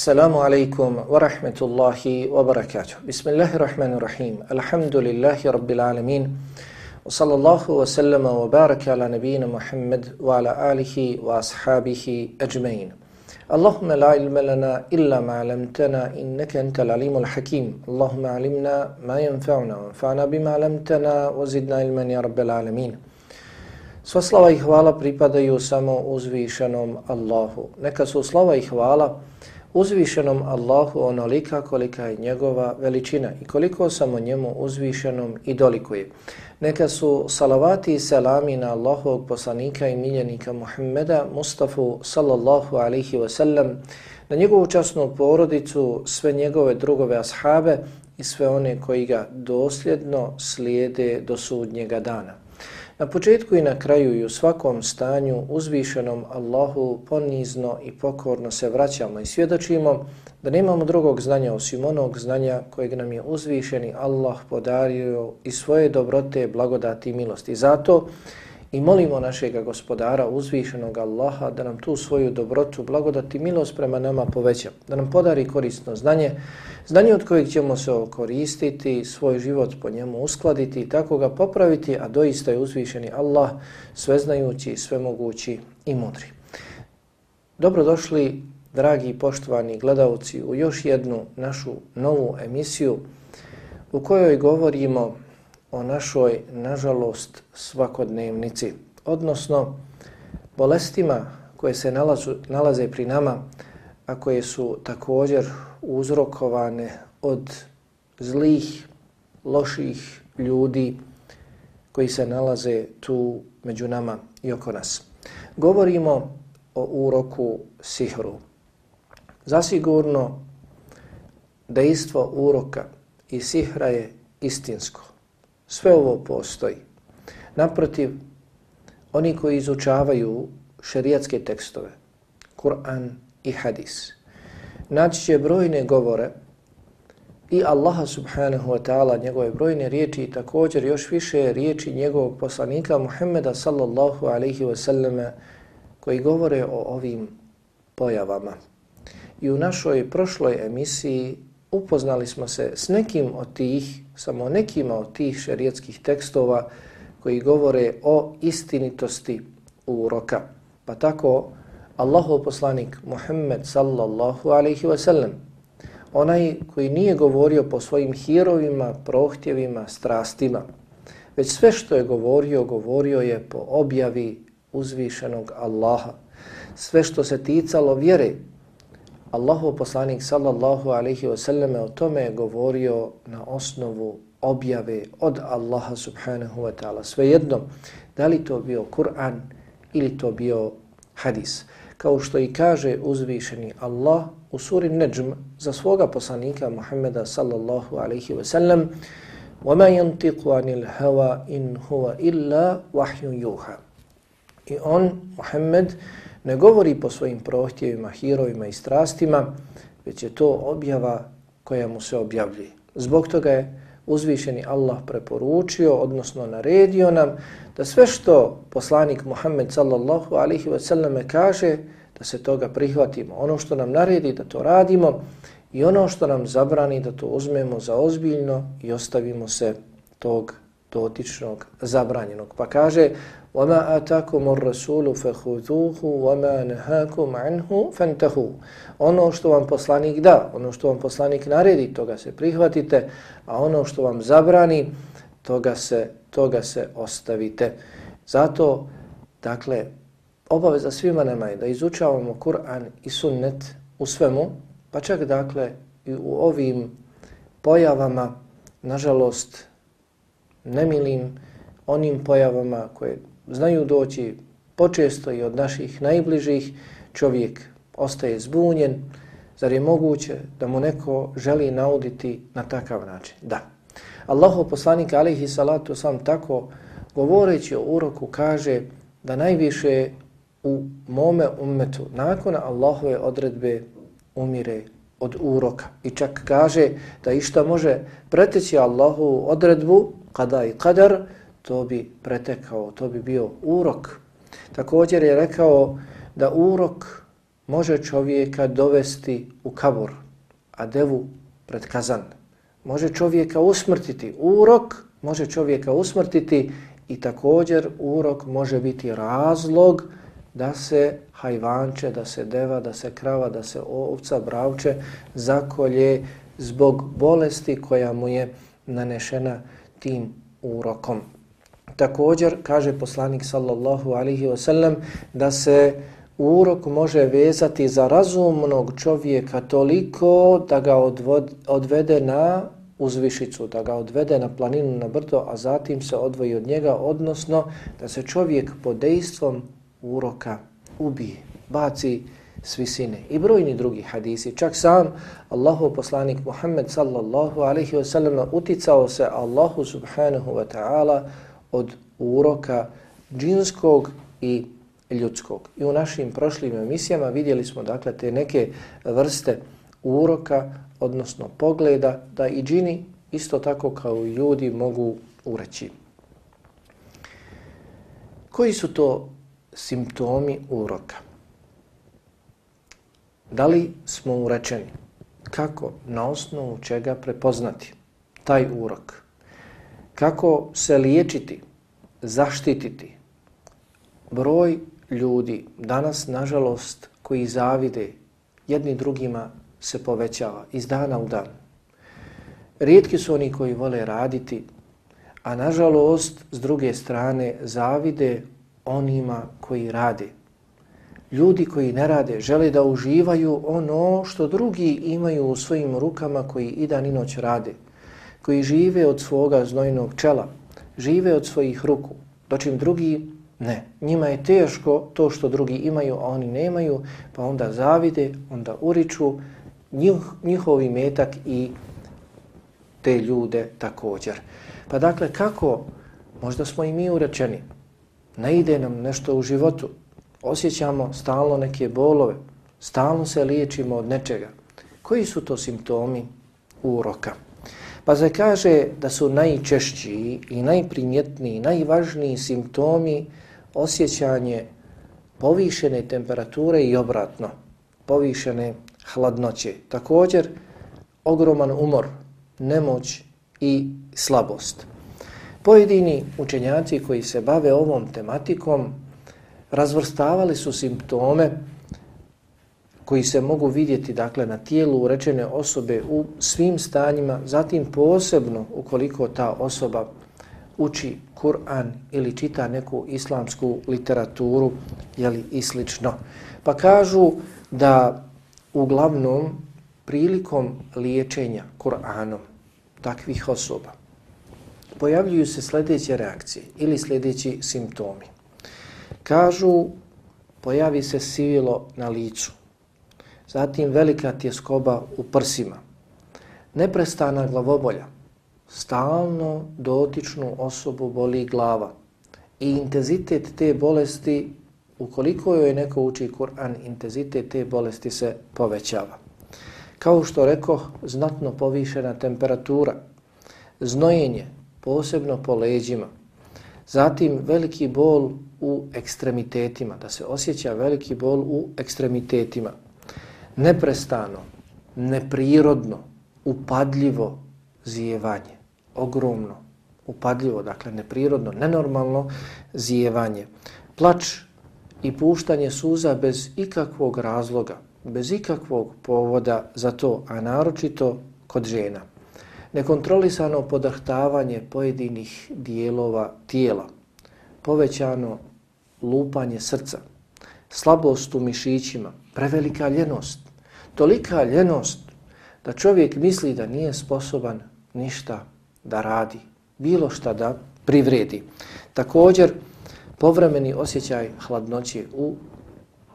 Assalamu alaikum wa rahmetullahi wa barakatuh. Bismillahirrahmanirrahim. Alhamdulillahi rabbil alamin. Wa sallallahu wa sallama wa baraka ala nabiyina Muhammad wa ala alihi wa ashabihi ajmain. Allahumma la ilma lana illa ma 'allamtana innaka antal alimul hakim. Allahumma 'allimna ma yanfa'una wa anfa'na bima alamtana wa zidna ilman ya rabbil alamin. Sva slava i hvala pripadaju samo uzvišenom Allahu. Neka su slava i hvala uzvišenom Allahu onolika kolika je njegova veličina i koliko samo njemu uzvišenom i dolikuje. Neka su salavati i selami na Allahovog poslanika i miljenika Muhammeda Mustafa sallallahu alaihi wasallam, na njegovu časnu porodicu, sve njegove drugove ashabe i sve one koji ga dosljedno slijede do sudnjega dana. Na početku i na kraju i u svakom stanju uzvišenom Allahu ponizno i pokorno se vraćamo i svjedočimo da nemamo drugog znanja osim onog znanja kojeg nam je uzvišeni Allah podario i svoje dobrote, blagodati i milosti. Zato i molimo našeg gospodara uzvišenog Allaha da nam tu svoju dobrotu, blagodati i milost prema nama poveća, da nam podari korisno znanje, znanje od kojeg ćemo se koristiti, svoj život po njemu uskladiti i tako ga popraviti, a doista je uzvišeni Allah sveznajući, svemogući i mudri. Dobrodošli, dragi i poštovani gledalci, u još jednu našu novu emisiju u kojoj govorimo o našoj, nažalost, svakodnevnici, odnosno bolestima koje se nalazu, nalaze pri nama, a koje su također uzrokovane od zlih, loših ljudi koji se nalaze tu među nama i oko nas. Govorimo o uroku sihru. Zasigurno, dejstvo uroka i sihra je istinsko. Sve ovo postoji. Naprotiv, oni koji izučavaju šerijatske tekstove, Kur'an i hadis, naći će brojne govore i Allaha subhanahu wa ta'ala njegove brojne riječi i također još više riječi njegovog poslanika Muhammeda sallallahu alaihi wa sallam koji govore o ovim pojavama. I u našoj prošloj emisiji upoznali smo se s nekim od tih, samo nekima od tih šerijetskih tekstova koji govore o istinitosti uroka. Pa tako Allahov poslanik Muhammed sallallahu alaihi wa sallam, onaj koji nije govorio po svojim hirovima, prohtjevima, strastima, već sve što je govorio, govorio je po objavi uzvišenog Allaha. Sve što se ticalo vjere, Allahu poslanik sallallahu alaihi wa sallam o tome je govorio na osnovu objave od Allaha subhanahu wa ta'ala. Svejedno, da li to bio Kur'an ili to bio hadis. Kao što i kaže uzvišeni Allah u suri Najm za svoga poslanika Muhammeda sallallahu alaihi wa sallam وَمَا يَنْتِقُ عَنِ الْهَوَا إِنْ هُوَ إِلَّا وَحْيٌ يُوحَ I on, Muhammed, ne govori po svojim prohtjevima, hirovima i strastima, već je to objava koja mu se objavljuje. Zbog toga je uzvišeni Allah preporučio, odnosno naredio nam, da sve što poslanik Muhammed sallallahu alihi wasallam kaže, da se toga prihvatimo. Ono što nam naredi da to radimo i ono što nam zabrani da to uzmemo za ozbiljno i ostavimo se tog dotičnog zabranjenog. Pa kaže وَمَا أَتَاكُمُ الرَّسُولُ فَهُذُوهُ وَمَا نَهَاكُمْ عَنْهُ فَانْتَهُ Ono što vam poslanik da, ono što vam poslanik naredi, toga se prihvatite, a ono što vam zabrani, toga se, toga se ostavite. Zato, dakle, obaveza svima nema je da izučavamo Kur'an i sunnet u svemu, pa čak, dakle, i u ovim pojavama, nažalost, nemilim, onim pojavama koje znaju doći počesto i od naših najbližih, čovjek ostaje zbunjen, zar je moguće da mu neko želi nauditi na takav način? Da. Allahu poslanik alihi salatu sam tako govoreći o uroku kaže da najviše u mome ummetu nakon Allahove odredbe umire od uroka. I čak kaže da išta može preteći Allahovu odredbu kada i kadar, to bi pretekao, to bi bio urok. Također je rekao da urok može čovjeka dovesti u kabur, a devu pred kazan. Može čovjeka usmrtiti. Urok može čovjeka usmrtiti i također urok može biti razlog da se hajvanče, da se deva, da se krava, da se ovca, bravče zakolje zbog bolesti koja mu je nanešena tim urokom. Također kaže poslanik sallallahu alihi wasallam da se urok može vezati za razumnog čovjeka toliko da ga odvod, odvede na uzvišicu, da ga odvede na planinu, na brdo, a zatim se odvoji od njega, odnosno da se čovjek pod dejstvom uroka ubije, baci s visine. I brojni drugi hadisi. Čak sam Allahu poslanik Muhammed sallallahu alaihi wa sallam uticao se Allahu subhanahu wa ta'ala od uroka džinskog i ljudskog. I u našim prošlim emisijama vidjeli smo dakle te neke vrste uroka, odnosno pogleda, da i džini isto tako kao i ljudi mogu ureći. Koji su to simptomi uroka? Da li smo urečeni? Kako, na osnovu čega prepoznati taj urok? Kako se liječiti, zaštititi? Broj ljudi danas, nažalost, koji zavide jedni drugima se povećava iz dana u dan. Rijetki su oni koji vole raditi, a nažalost, s druge strane, zavide onima koji rade. Ljudi koji ne rade žele da uživaju ono što drugi imaju u svojim rukama koji i dan i noć rade, koji žive od svoga znojnog čela, žive od svojih ruku, dočim drugi ne. Njima je teško to što drugi imaju, a oni nemaju, pa onda zavide, onda uriču njih, njihovi metak i te ljude također. Pa dakle, kako, možda smo i mi urečeni, ne ide nam nešto u životu, osjećamo stalno neke bolove, stalno se liječimo od nečega. Koji su to simptomi uroka? Pa se kaže da su najčešći i najprimjetniji, najvažniji simptomi osjećanje povišene temperature i obratno, povišene hladnoće. Također, ogroman umor, nemoć i slabost. Pojedini učenjaci koji se bave ovom tematikom razvrstavali su simptome koji se mogu vidjeti dakle na tijelu urečene osobe u svim stanjima, zatim posebno ukoliko ta osoba uči Kur'an ili čita neku islamsku literaturu jeli, i slično. Pa kažu da uglavnom prilikom liječenja Kur'anom takvih osoba pojavljuju se sljedeće reakcije ili sljedeći simptomi. Kažu, pojavi se sivilo na licu, zatim velika tjeskoba u prsima, neprestana glavobolja, stalno dotičnu osobu boli glava. I intenzitet te bolesti, ukoliko joj neko uči Kur'an, intenzitet te bolesti se povećava. Kao što reko, znatno povišena temperatura, znojenje, posebno po leđima, zatim veliki bol u ekstremitetima, da se osjeća veliki bol u ekstremitetima, neprestano, neprirodno, upadljivo zijevanje, ogromno, upadljivo, dakle neprirodno, nenormalno zijevanje, plač i puštanje suza bez ikakvog razloga, bez ikakvog povoda za to, a naročito kod žena. Nekontrolisano podahtavanje pojedinih dijelova tijela, povećano lupanje srca, slabost u mišićima, prevelika ljenost, tolika ljenost da čovjek misli da nije sposoban ništa da radi, bilo šta da privredi. Također, povremeni osjećaj hladnoće u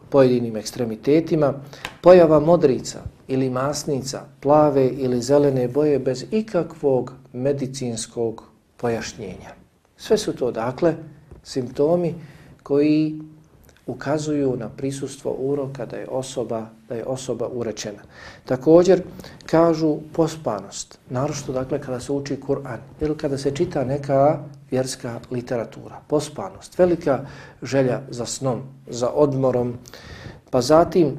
pojedinim ekstremitetima, pojava modrica ili masnica, plave ili zelene boje bez ikakvog medicinskog pojašnjenja. Sve su to, dakle, simptomi koji ukazuju na prisustvo uroka da je osoba da je osoba urečena. Također kažu pospanost, naročito dakle kada se uči Kur'an ili kada se čita neka vjerska literatura. Pospanost, velika želja za snom, za odmorom, pa zatim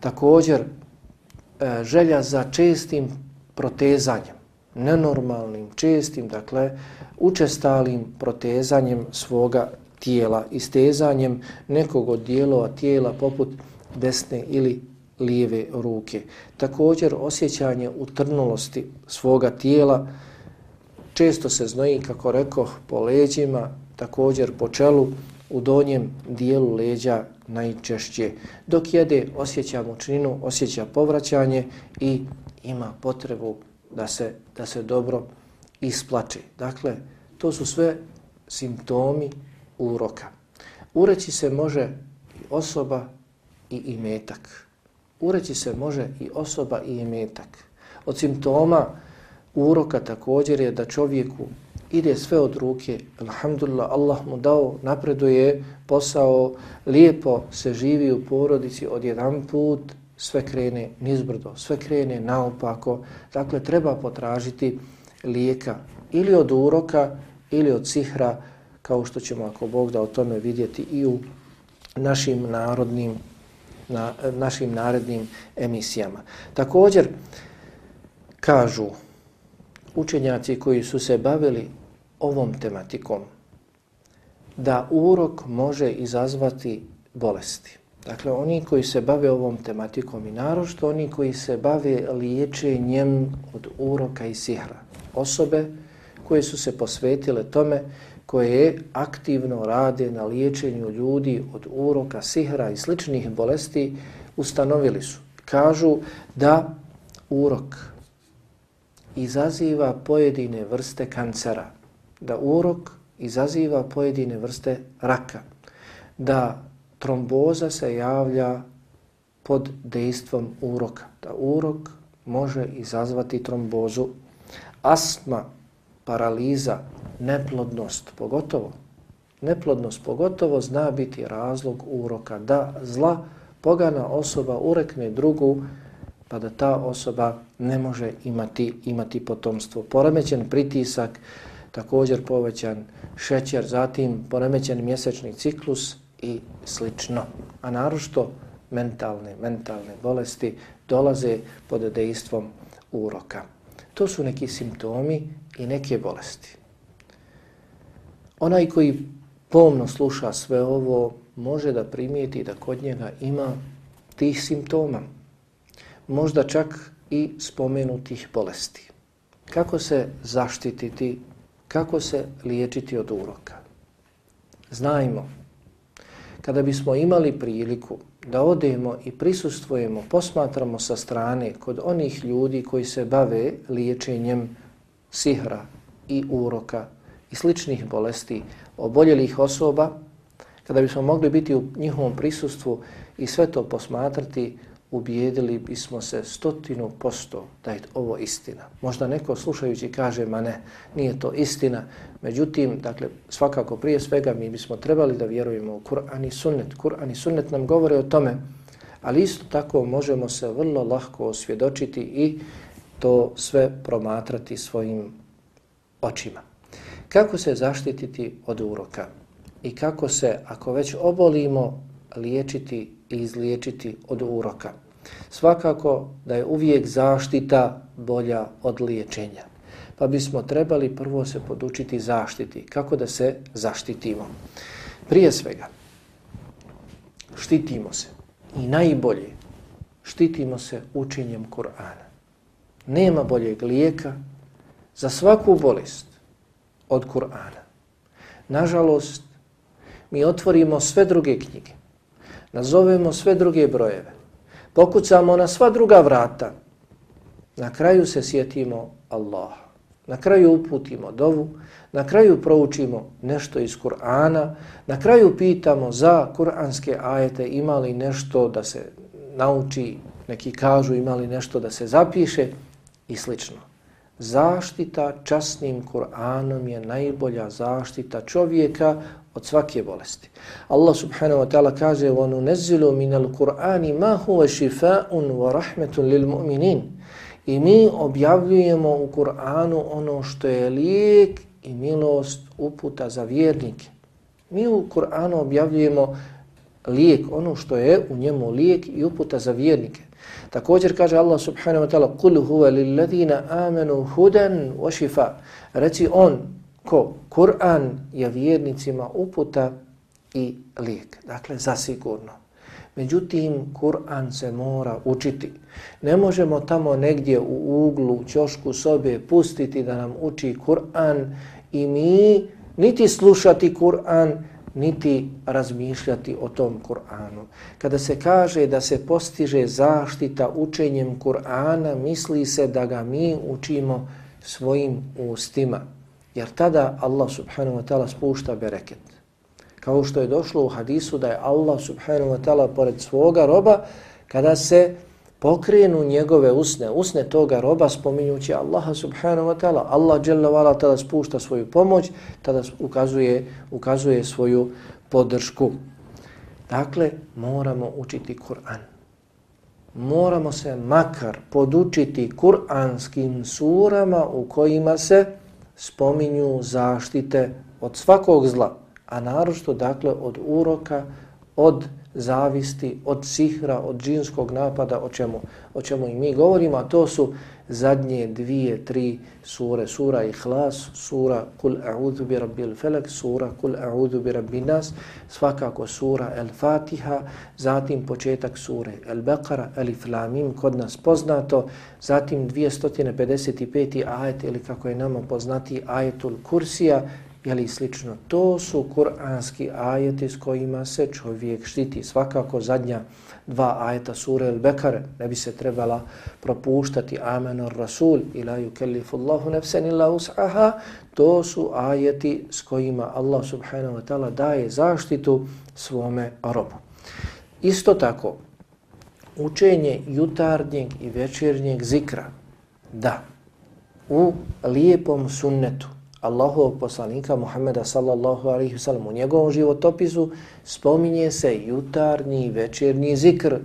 također e, želja za čestim protezanjem, nenormalnim, čestim, dakle, učestalim protezanjem svoga tijela, istezanjem nekog od dijelova tijela poput desne ili lijeve ruke. Također osjećanje utrnulosti svoga tijela, često se znoji, kako rekao, po leđima, također po čelu, u donjem dijelu leđa najčešće. Dok jede, osjeća mučninu, osjeća povraćanje i ima potrebu da se, da se dobro isplače. Dakle, to su sve simptomi uroka. Ureći se može i osoba i imetak. Ureći se može i osoba i imetak. Od simptoma uroka također je da čovjeku ide sve od ruke, alhamdulillah, Allah mu dao, napreduje posao, lijepo se živi u porodici od jedan put, sve krene nizbrdo, sve krene naopako. Dakle, treba potražiti lijeka ili od uroka ili od sihra, kao što ćemo, ako Bog da o tome vidjeti i u našim narodnim, na, našim narednim emisijama. Također, kažu učenjaci koji su se bavili ovom tematikom da urok može izazvati bolesti. Dakle, oni koji se bave ovom tematikom i narošto oni koji se bave liječenjem od uroka i sihra. Osobe koje su se posvetile tome, koje aktivno rade na liječenju ljudi od uroka, sihra i sličnih bolesti, ustanovili su. Kažu da urok izaziva pojedine vrste kancera, da urok izaziva pojedine vrste raka, da tromboza se javlja pod dejstvom uroka, da urok može izazvati trombozu, astma, paraliza, neplodnost pogotovo, neplodnost pogotovo zna biti razlog uroka, da zla pogana osoba urekne drugu, pa da ta osoba ne može imati imati potomstvo. Poremećen pritisak, također povećan šećer, zatim poremećen mjesečni ciklus i slično. A narošto mentalne, mentalne bolesti dolaze pod dejstvom uroka. To su neki simptomi i neke bolesti. Onaj koji pomno sluša sve ovo može da primijeti da kod njega ima tih simptoma. Možda čak i spomenutih bolesti. Kako se zaštititi Kako se liječiti od uroka? Znajmo, kada bismo imali priliku da odemo i prisustvujemo, posmatramo sa strane kod onih ljudi koji se bave liječenjem sihra i uroka i sličnih bolesti oboljelih osoba, kada bismo mogli biti u njihovom prisustvu i sve to posmatrati, ubijedili bismo se stotinu posto da je ovo istina. Možda neko slušajući kaže, ma ne, nije to istina. Međutim, dakle, svakako prije svega mi bismo trebali da vjerujemo u Kur'an i sunnet. Kur'an i sunnet nam govore o tome, ali isto tako možemo se vrlo lahko osvjedočiti i to sve promatrati svojim očima. Kako se zaštititi od uroka? I kako se, ako već obolimo, liječiti i izliječiti od uroka. Svakako da je uvijek zaštita bolja od liječenja. Pa bismo trebali prvo se podučiti zaštiti. Kako da se zaštitimo? Prije svega, štitimo se. I najbolje, štitimo se učenjem Kur'ana. Nema boljeg lijeka za svaku bolest od Kur'ana. Nažalost, mi otvorimo sve druge knjige nazovemo sve druge brojeve, pokucamo na sva druga vrata, na kraju se sjetimo Allaha. Na kraju uputimo dovu, na kraju proučimo nešto iz Kur'ana, na kraju pitamo za kur'anske ajete ima li nešto da se nauči, neki kažu ima li nešto da se zapiše i slično. Zaštita časnim Kur'anom je najbolja zaštita čovjeka od svake bolesti. Allah subhanahu wa ta'ala kaže وَنُنَزِّلُ مِنَ الْقُرْآنِ مَا هُوَ شِفَاءٌ وَرَحْمَةٌ لِلْمُؤْمِنِينَ I mi objavljujemo u Kur'anu ono što je lijek i milost uputa za vjernike. Mi u Kur'anu objavljujemo lijek, ono što je u njemu lijek i uputa za vjernike. Također kaže Allah subhanahu wa ta'ala قُلْ هُوَ لِلَّذِينَ آمَنُوا هُدًا وَشِفَا Reci on ko Kur'an je vjernicima uputa i lijek. Dakle, zasigurno. Međutim, Kur'an se mora učiti. Ne možemo tamo negdje u uglu, ćošku sobe pustiti da nam uči Kur'an i mi niti slušati Kur'an, niti razmišljati o tom Kur'anu. Kada se kaže da se postiže zaštita učenjem Kur'ana, misli se da ga mi učimo svojim ustima. Jer tada Allah subhanahu wa ta'ala spušta bereket. Kao što je došlo u hadisu da je Allah subhanahu wa ta'ala pored svoga roba, kada se pokrenu njegove usne, usne toga roba spominjući Allaha subhanahu wa ta'ala. Allah dželle vala tada spušta svoju pomoć, tada ukazuje, ukazuje svoju podršku. Dakle, moramo učiti Kur'an. Moramo se makar podučiti kur'anskim surama u kojima se spominju zaštite od svakog zla, a naročito dakle od uroka, od zavisti, od sihra, od džinskog napada, o čemu, o čemu i mi govorimo, a to su zadnje dvije, tri sure. Sura Ihlas, sura Kul a'udhu bi rabbil felak, sura Kul a'udhu bi rabbin nas, svakako sura El Fatiha, zatim početak sure El Beqara, Elif Lamim, kod nas poznato, zatim 255. ajet ili kako je nama poznati ajetul Kursija, jeli slično. To su kuranski ajeti s kojima se čovjek štiti. Svakako zadnja dva ajeta sure El-Bekare ne bi se trebala propuštati amenor rasul ila yukellifullahu nefsen illa us'aha. To su ajeti s kojima Allah subhanahu wa ta'ala daje zaštitu svome robu. Isto tako, učenje jutarnjeg i večernjeg zikra, da, u lijepom sunnetu, Allahovog poslanika Muhammeda sallallahu alaihi wasallam. U njegovom životopisu spominje se jutarnji i večernji zikr.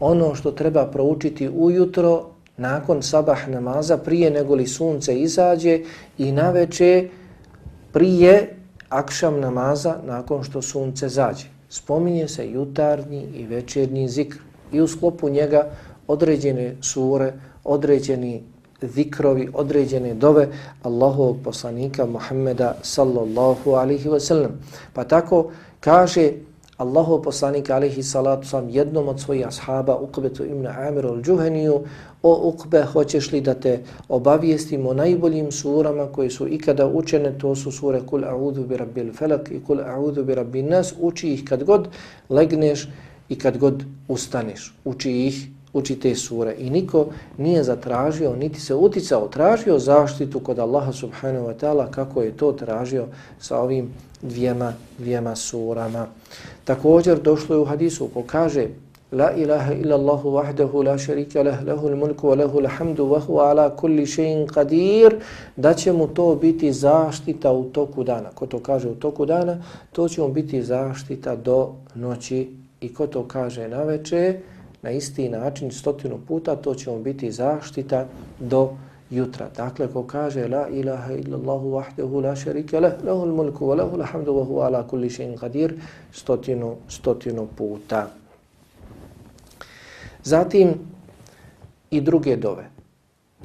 Ono što treba proučiti ujutro nakon sabah namaza prije nego li sunce izađe i na veče prije akšam namaza nakon što sunce zađe. Spominje se jutarnji i večernji zikr i u sklopu njega određene sure, određeni zikrovi, određene dove Allahovog poslanika Muhammeda sallallahu alihi wasallam. Pa tako kaže Allahov poslanik alihi salatu sam jednom od svojih ashaba Uqbetu ibn Amiru al-đuheniju o Uqbe, hoćeš li da te obavijestim o najboljim surama koje su ikada učene, to su sure Kul a'udhu bi rabbil felak i Kul a'udhu bi rabbin nas, uči ih kad god legneš i kad god ustaneš, uči ih uči te sure i niko nije zatražio, niti se uticao, tražio zaštitu kod Allaha subhanahu wa ta'ala kako je to tražio sa ovim dvijema, dvijema surama. Također došlo je u hadisu ko kaže La ilaha illa Allahu wahdahu la sharika lah lahul mulku wa lahul hamdu wa huwa ala kulli shay'in qadir da će mu to biti zaštita u toku dana. Ko to kaže u toku dana, to će mu biti zaštita do noći i ko to kaže na večer, na isti način stotinu puta, to će mu biti zaštita do jutra. Dakle, ko kaže la ilaha illallahu vahdehu la sharika leh, lehul mulku wa lehul hamdu wa huwa ala kulli še'in qadir, stotinu, stotinu puta. Zatim i druge dove.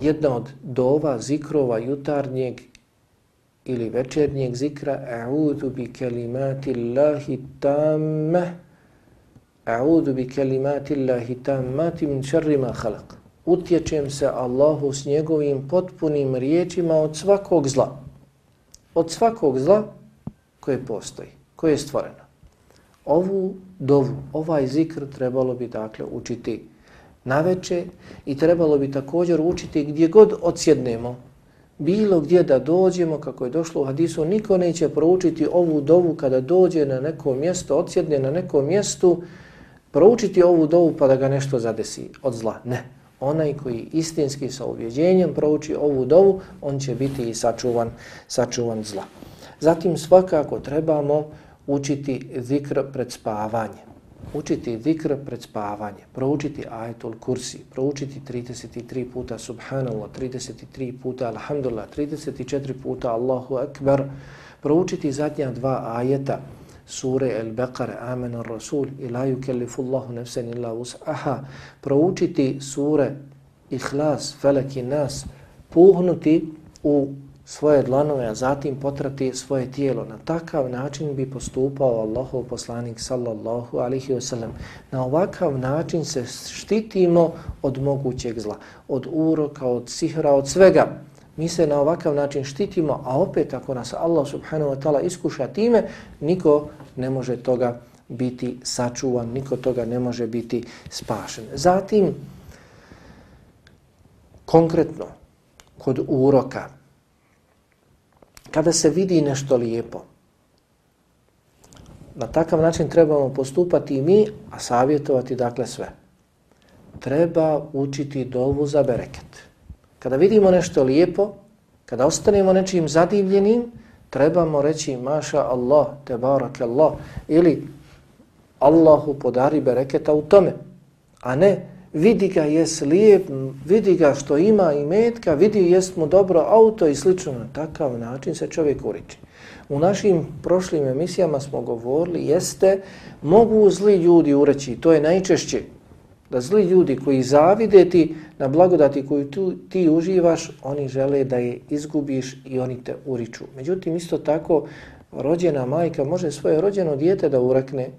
Jedna od dova zikrova jutarnjeg ili večernjeg zikra a'udhu bi kelimati Allahi tammah A'udhu bi kalimati Allahi tammati min sharri ma khalaq. Utječem se Allahu s njegovim potpunim riječima od svakog zla. Od svakog zla koje postoji, koje je stvoreno. Ovu dovu, ovaj zikr trebalo bi dakle učiti na veče i trebalo bi također učiti gdje god odsjednemo, bilo gdje da dođemo, kako je došlo u hadisu, niko neće proučiti ovu dovu kada dođe na neko mjesto, odsjedne na nekom mjestu, proučiti ovu dovu pa da ga nešto zadesi od zla. Ne. Onaj koji istinski sa uvjeđenjem prouči ovu dovu, on će biti i sačuvan, sačuvan zla. Zatim svakako trebamo učiti zikr pred spavanje. Učiti zikr pred spavanje. Proučiti ajetul kursi. Proučiti 33 puta subhanallah, 33 puta alhamdulillah, 34 puta Allahu akbar. Proučiti zadnja dva ajeta sure El Beqare, Amen Rasul, ila la nefsen illa us'aha, proučiti sure Ihlas, Felek i Nas, puhnuti u svoje dlanove, a zatim potrati svoje tijelo. Na takav način bi postupao Allahov poslanik sallallahu alihi wasallam. Na ovakav način se štitimo od mogućeg zla, od uroka, od sihra, od svega. Mi se na ovakav način štitimo, a opet ako nas Allah subhanahu wa ta'ala iskuša time, niko ne može toga biti sačuvan, niko toga ne može biti spašen. Zatim, konkretno, kod uroka, kada se vidi nešto lijepo, na takav način trebamo postupati i mi, a savjetovati dakle sve. Treba učiti dovu za bereket. Kada vidimo nešto lijepo, kada ostanemo nečim zadivljenim, trebamo reći maša Allah, te barak Allah, ili Allahu podari bereketa u tome, a ne vidi ga jes lijep, vidi ga što ima i metka, vidi jes mu dobro auto i slično. Na takav način se čovjek uriči. U našim prošlim emisijama smo govorili, jeste, mogu zli ljudi ureći, to je najčešće, da zli ljudi koji zavide ti na blagodati koju tu, ti uživaš, oni žele da je izgubiš i oni te uriču. Međutim, isto tako, rođena majka može svoje rođeno dijete da urekne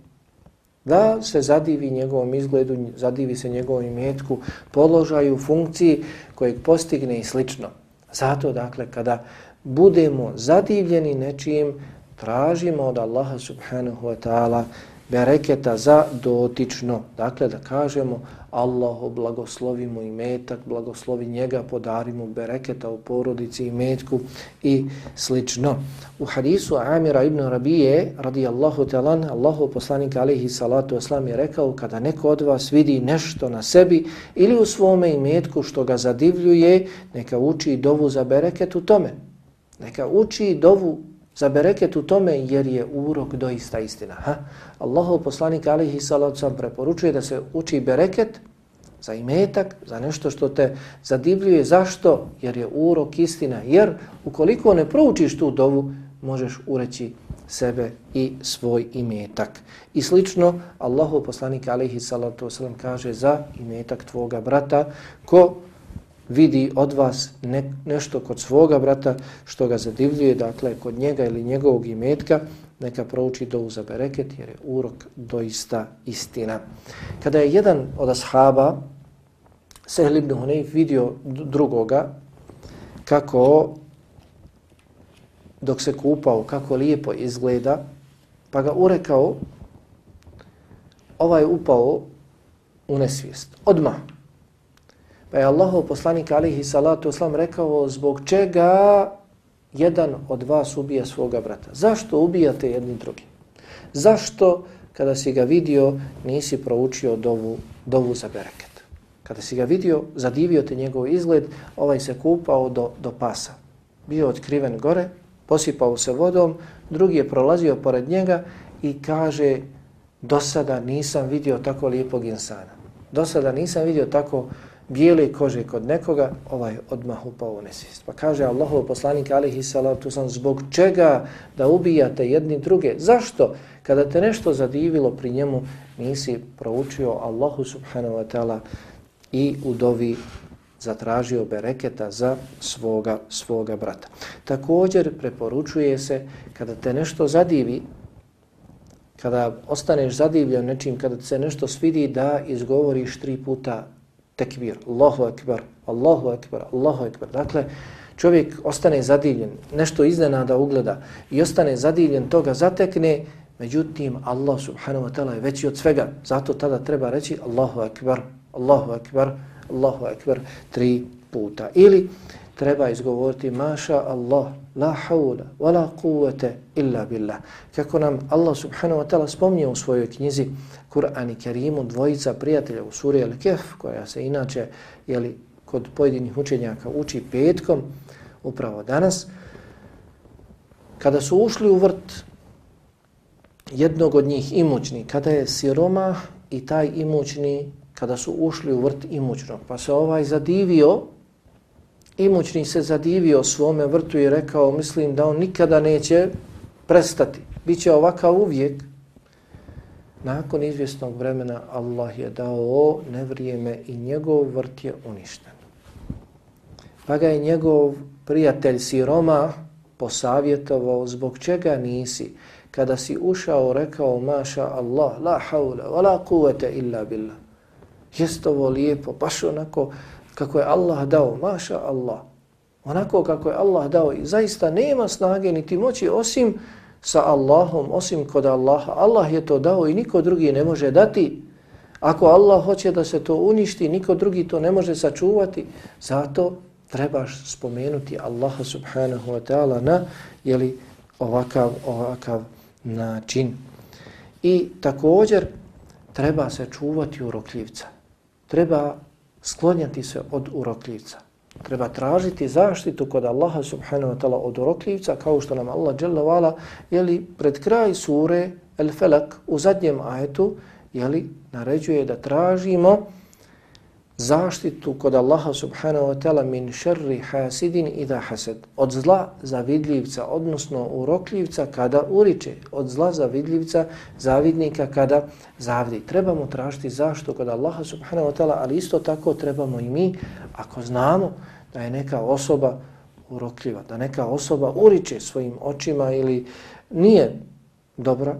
da se zadivi njegovom izgledu, zadivi se njegovom imetku, položaju, funkciji kojeg postigne i slično. Zato, dakle, kada budemo zadivljeni nečijim, tražimo od Allaha subhanahu wa ta'ala bereketa za dotično. Dakle, da kažemo Allahu blagoslovi mu i metak, blagoslovi njega, podari mu bereketa u porodici i metku i slično. U hadisu Amira ibn Rabije, radijallahu talan, Allahu poslanika alihi salatu waslam je rekao, kada neko od vas vidi nešto na sebi ili u svome imetku što ga zadivljuje, neka uči dovu za bereket u tome. Neka uči dovu za bereket u tome jer je urok doista istina. Ha? Allahov poslanik alihi salatu sam preporučuje da se uči bereket za imetak, za nešto što te zadivljuje. Zašto? Jer je urok istina. Jer ukoliko ne proučiš tu dovu, možeš ureći sebe i svoj imetak. I slično, Allahov poslanik alihi salatu wasalam kaže za imetak tvoga brata, ko vidi od vas ne, nešto kod svoga brata što ga zadivljuje, dakle kod njega ili njegovog imetka, neka prouči dovu za bereket jer je urok doista istina. Kada je jedan od ashaba, Sehl ibn Hunayf, vidio drugoga kako dok se kupao, kako lijepo izgleda, pa ga urekao, ovaj upao u nesvijest. Odmah. Pa je Allahov poslanik alihi salatu oslam rekao zbog čega jedan od vas ubija svoga brata. Zašto ubijate jedni drugi? Zašto kada si ga vidio nisi proučio dovu, dovu za bereket? Kada si ga vidio, zadivio te njegov izgled, ovaj se kupao do, do pasa. Bio otkriven gore, posipao se vodom, drugi je prolazio pored njega i kaže do sada nisam vidio tako lijepog insana. Do sada nisam vidio tako bijele kože kod nekoga, ovaj odmah upao u nesvijest. Pa kaže Allahov poslanik alihi salatu sam, zbog čega da ubijate jedni druge? Zašto? Kada te nešto zadivilo pri njemu, nisi proučio Allahu subhanahu wa ta'ala i u dovi zatražio bereketa za svoga, svoga brata. Također preporučuje se kada te nešto zadivi, kada ostaneš zadivljen nečim, kada se nešto svidi, da izgovoriš tri puta tekbir, Allahu ekber, Allahu ekber, Allahu ekber. Dakle, čovjek ostane zadivljen, nešto iznenada ugleda i ostane zadivljen, toga zatekne, međutim, Allah subhanahu wa ta'ala je veći od svega. Zato tada treba reći Allahu ekber, Allahu ekber, Allahu ekber tri puta. Ili treba izgovoriti maša Allah, la haula, wa la quvvete illa billah. Kako nam Allah subhanahu wa ta'ala spomnije u svojoj knjizi Kur'an i Kerimu dvojica prijatelja u suri Al-Kef, koja se inače jeli, kod pojedinih učenjaka uči petkom, upravo danas, kada su ušli u vrt jednog od njih imućni, kada je siroma i taj imućni, kada su ušli u vrt imućnog, pa se ovaj zadivio, imućni se zadivio svome vrtu i rekao, mislim da on nikada neće prestati Biće ovakav uvijek. Nakon izvjesnog vremena Allah je dao nevrijeme i njegov vrt je uništen. Pa ga je njegov prijatelj Siroma posavjetovao zbog čega nisi kada si ušao rekao maša Allah la haula wa la kuvvete illa billah. Jest ovo lijepo, baš onako kako je Allah dao, maša Allah. Onako kako je Allah dao i zaista nema snage niti moći osim sa Allahom, osim kod Allaha. Allah je to dao i niko drugi ne može dati. Ako Allah hoće da se to uništi, niko drugi to ne može sačuvati. Zato trebaš spomenuti Allaha subhanahu wa ta'ala na jeli, ovakav, ovakav način. I također treba se čuvati urokljivca. Treba sklonjati se od urokljivca. Treba tražiti zaštitu kod Allaha subhanahu wa ta'ala od urokljivca, kao što nam Allah jalla vala, jeli pred kraj sure El Felak u zadnjem ajetu, jeli naređuje da tražimo zaštitu kod Allaha subhanahu wa ta'ala min šerri hasidin idha hasad. Od zla zavidljivca, odnosno urokljivca kada uriče. Od zla zavidljivca, zavidnika kada zavidi. Trebamo tražiti zaštitu kod Allaha subhanahu wa ta'ala, ali isto tako trebamo i mi, ako znamo da je neka osoba urokljiva, da neka osoba uriče svojim očima ili nije dobra,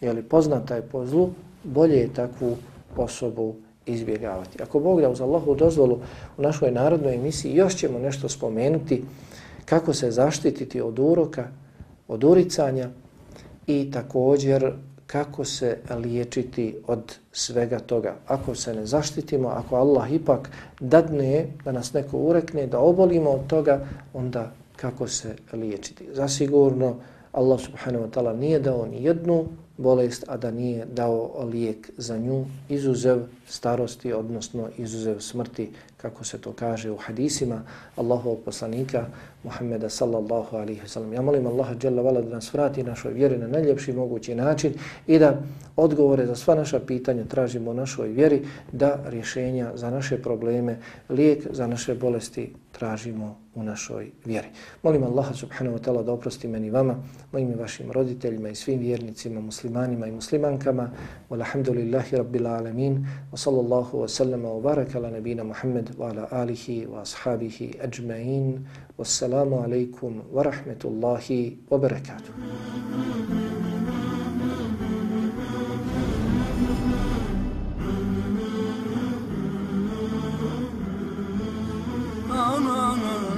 je li poznata je po zlu, bolje je takvu osobu izbjegavati. Ako Bog da uz Allahu dozvolu u našoj narodnoj emisiji još ćemo nešto spomenuti kako se zaštititi od uroka, od uricanja i također kako se liječiti od svega toga. Ako se ne zaštitimo, ako Allah ipak dadne da nas neko urekne, da obolimo od toga, onda kako se liječiti. Zasigurno Allah subhanahu wa ta'ala nije dao ni jednu bolest, a da nije dao lijek za nju, izuzev starosti, odnosno izuzev smrti, kako se to kaže u hadisima Allahovog poslanika Muhammeda sallallahu alaihi wasallam. Ja molim Allaha jalla vala da nas vrati našoj vjeri na najljepši mogući način i da odgovore za sva naša pitanja tražimo u našoj vjeri, da rješenja za naše probleme, lijek za naše bolesti tražimo u našoj vjeri. Molim Allaha subhanahu wa ta'ala da oprosti meni vama, mojim i vašim roditeljima i svim vjernicima, muslimanima i muslimankama. Walhamdulillahi rabbil alamin. وصلى الله وسلم وبارك على نبينا محمد وعلى آله وأصحابه أجمعين والسلام عليكم ورحمة الله وبركاته no, no, no.